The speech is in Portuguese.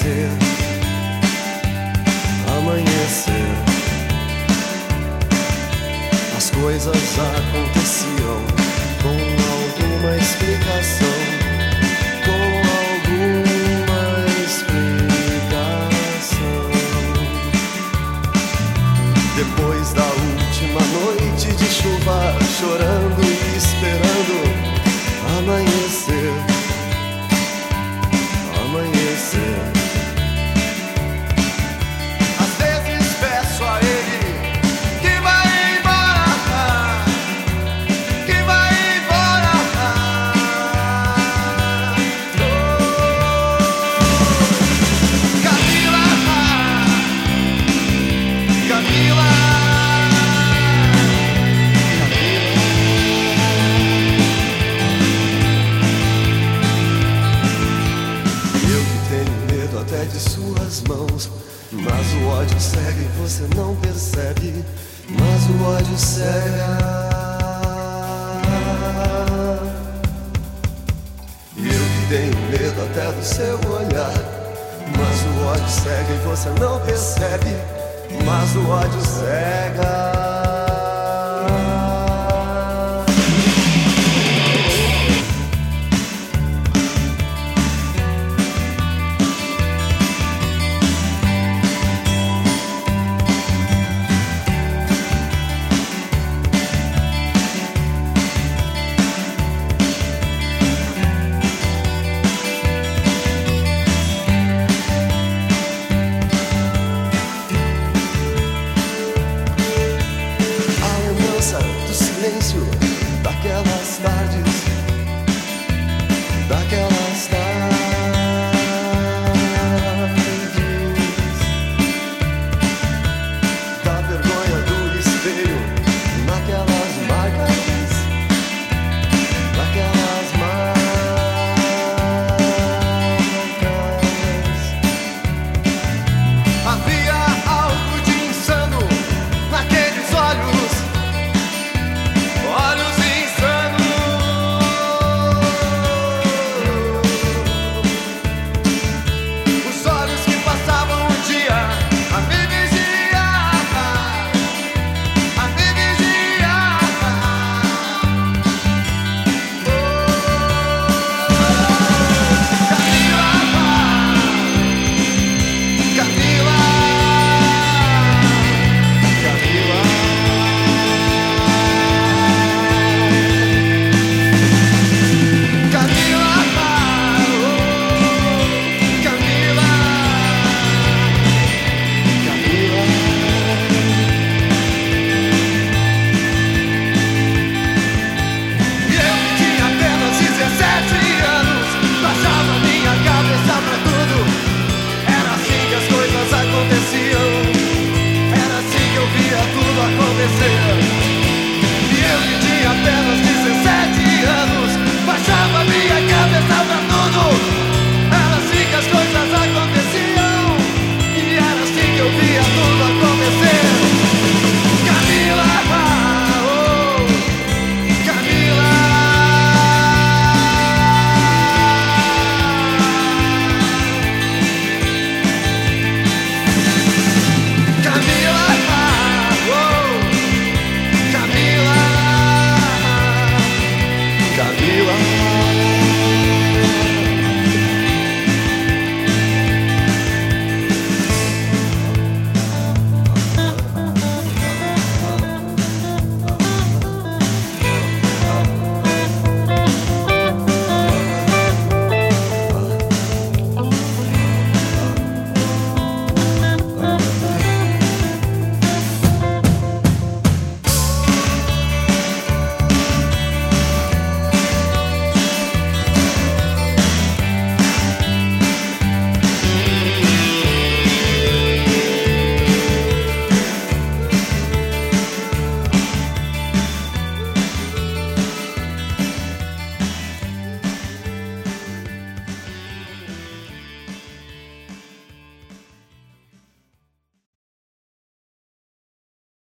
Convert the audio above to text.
amanhecer. Amanhecer. As coisas aconteciam com alguma explicação. Com alguma explicação. Depois da última noite de chuva, chorando e esperando amanhecer. Até de suas mãos. Mas o ódio cega e você não percebe. Mas o ódio cega. Eu que tenho medo até do seu olhar. Mas o ódio cega e você não percebe. Mas o ódio cega.